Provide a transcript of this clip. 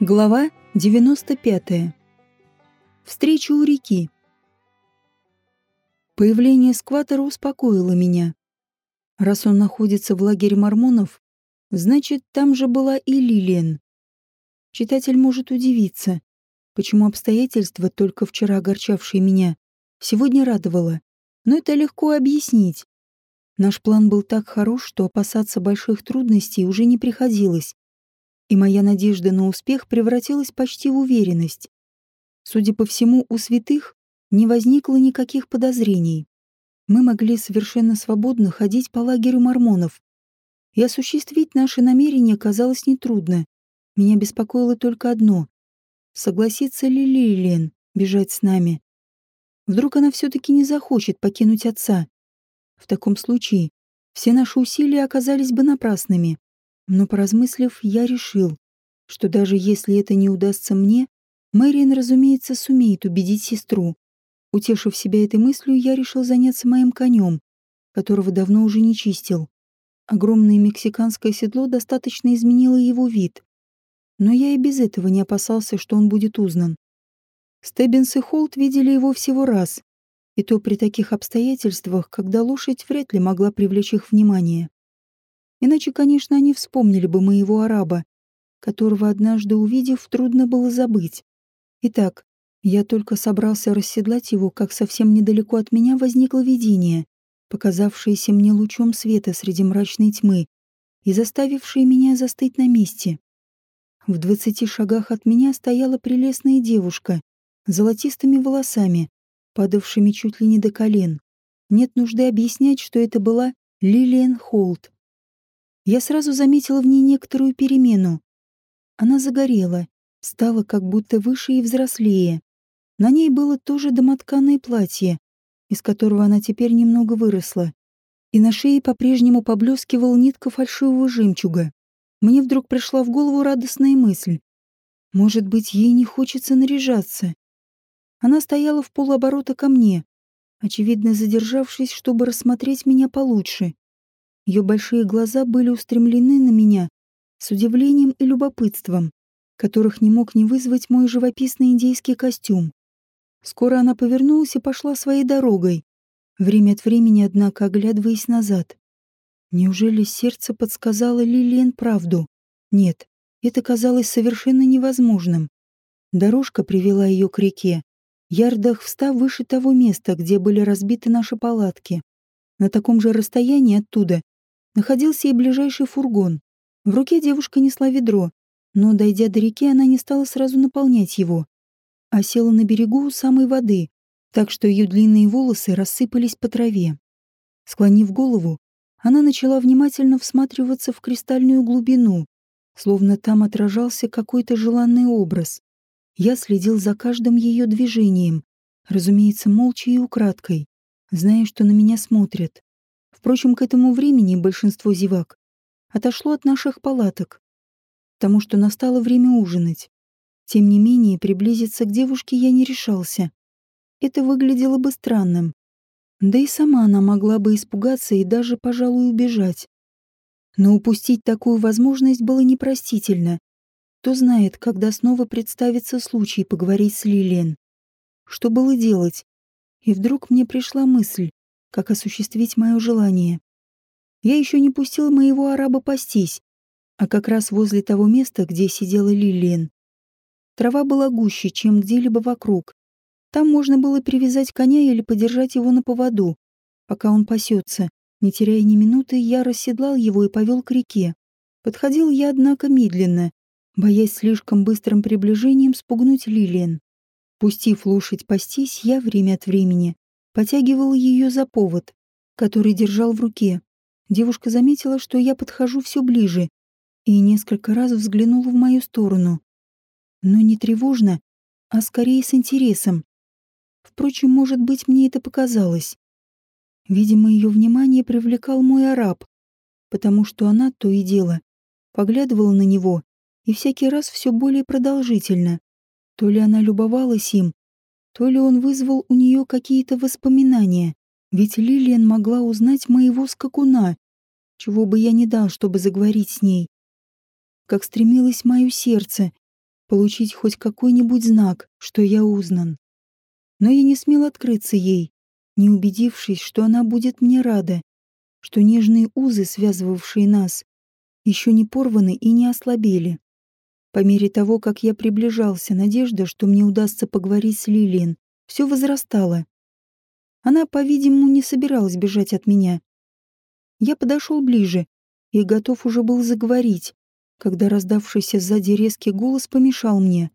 Глава 95. Встреча у реки. Появление скватера успокоило меня. Раз он находится в лагере мормонов, значит, там же была и Лилиан. Читатель может удивиться, почему обстоятельства, только вчера огорчавшие меня, сегодня радовало. Но это легко объяснить. Наш план был так хорош, что опасаться больших трудностей уже не приходилось и моя надежда на успех превратилась почти в уверенность. Судя по всему, у святых не возникло никаких подозрений. Мы могли совершенно свободно ходить по лагерю мормонов. И осуществить наши намерения казалось нетрудно. Меня беспокоило только одно — согласится ли Лилиан бежать с нами. Вдруг она все-таки не захочет покинуть отца. В таком случае все наши усилия оказались бы напрасными. Но поразмыслив, я решил, что даже если это не удастся мне, Мэриан, разумеется, сумеет убедить сестру. Утешив себя этой мыслью, я решил заняться моим конем, которого давно уже не чистил. Огромное мексиканское седло достаточно изменило его вид. Но я и без этого не опасался, что он будет узнан. Стеббинс и Холт видели его всего раз, и то при таких обстоятельствах, когда лошадь вряд ли могла привлечь их внимание. Иначе, конечно, они вспомнили бы моего араба, которого однажды увидев, трудно было забыть. Итак, я только собрался расседлать его, как совсем недалеко от меня возникло видение, показавшееся мне лучом света среди мрачной тьмы и заставившее меня застыть на месте. В двадцати шагах от меня стояла прелестная девушка с золотистыми волосами, падавшими чуть ли не до колен. Нет нужды объяснять, что это была Лилиан Холт я сразу заметила в ней некоторую перемену. Она загорела, стала как будто выше и взрослее. На ней было тоже домотканое платье, из которого она теперь немного выросла. И на шее по-прежнему поблескивала нитка фальшивого жемчуга. Мне вдруг пришла в голову радостная мысль. Может быть, ей не хочется наряжаться. Она стояла в полуоборота ко мне, очевидно задержавшись, чтобы рассмотреть меня получше. Ее большие глаза были устремлены на меня с удивлением и любопытством, которых не мог не вызвать мой живописный индейский костюм. Скоро она повернулась и пошла своей дорогой, время от времени, однако, оглядываясь назад. Неужели сердце подсказало Лилиен правду? Нет, это казалось совершенно невозможным. Дорожка привела ее к реке, ярдах встав выше того места, где были разбиты наши палатки. На таком же расстоянии оттуда находился и ближайший фургон. В руке девушка несла ведро, но, дойдя до реки, она не стала сразу наполнять его, а села на берегу у самой воды, так что ее длинные волосы рассыпались по траве. Склонив голову, она начала внимательно всматриваться в кристальную глубину, словно там отражался какой-то желанный образ. Я следил за каждым ее движением, разумеется, молча и украдкой, зная, что на меня смотрят. Впрочем, к этому времени большинство зевак отошло от наших палаток, потому что настало время ужинать. Тем не менее, приблизиться к девушке я не решался. Это выглядело бы странным. Да и сама она могла бы испугаться и даже, пожалуй, убежать. Но упустить такую возможность было непростительно. Кто знает, когда снова представится случай поговорить с Лилиан. Что было делать? И вдруг мне пришла мысль, как осуществить мое желание. Я еще не пустила моего араба пастись, а как раз возле того места, где сидела Лилиан. Трава была гуще, чем где-либо вокруг. Там можно было привязать коня или подержать его на поводу, пока он пасется. Не теряя ни минуты, я расседлал его и повел к реке. Подходил я, однако, медленно, боясь слишком быстрым приближением спугнуть Лилиан. Пустив лошадь пастись, я время от времени потягивал ее за повод, который держал в руке. Девушка заметила, что я подхожу все ближе, и несколько раз взглянула в мою сторону. Но не тревожно, а скорее с интересом. Впрочем, может быть, мне это показалось. Видимо, ее внимание привлекал мой араб, потому что она, то и дело, поглядывала на него, и всякий раз все более продолжительно. То ли она любовалась им, то ли он вызвал у нее какие-то воспоминания, ведь Лилиан могла узнать моего скакуна, чего бы я не дал, чтобы заговорить с ней. Как стремилось мое сердце, получить хоть какой-нибудь знак, что я узнан. Но я не смел открыться ей, не убедившись, что она будет мне рада, что нежные узы, связывавшие нас, еще не порваны и не ослабели. По мере того, как я приближался, надежда, что мне удастся поговорить с Лилиен, все возрастала. Она, по-видимому, не собиралась бежать от меня. Я подошел ближе и готов уже был заговорить, когда раздавшийся сзади резкий голос помешал мне.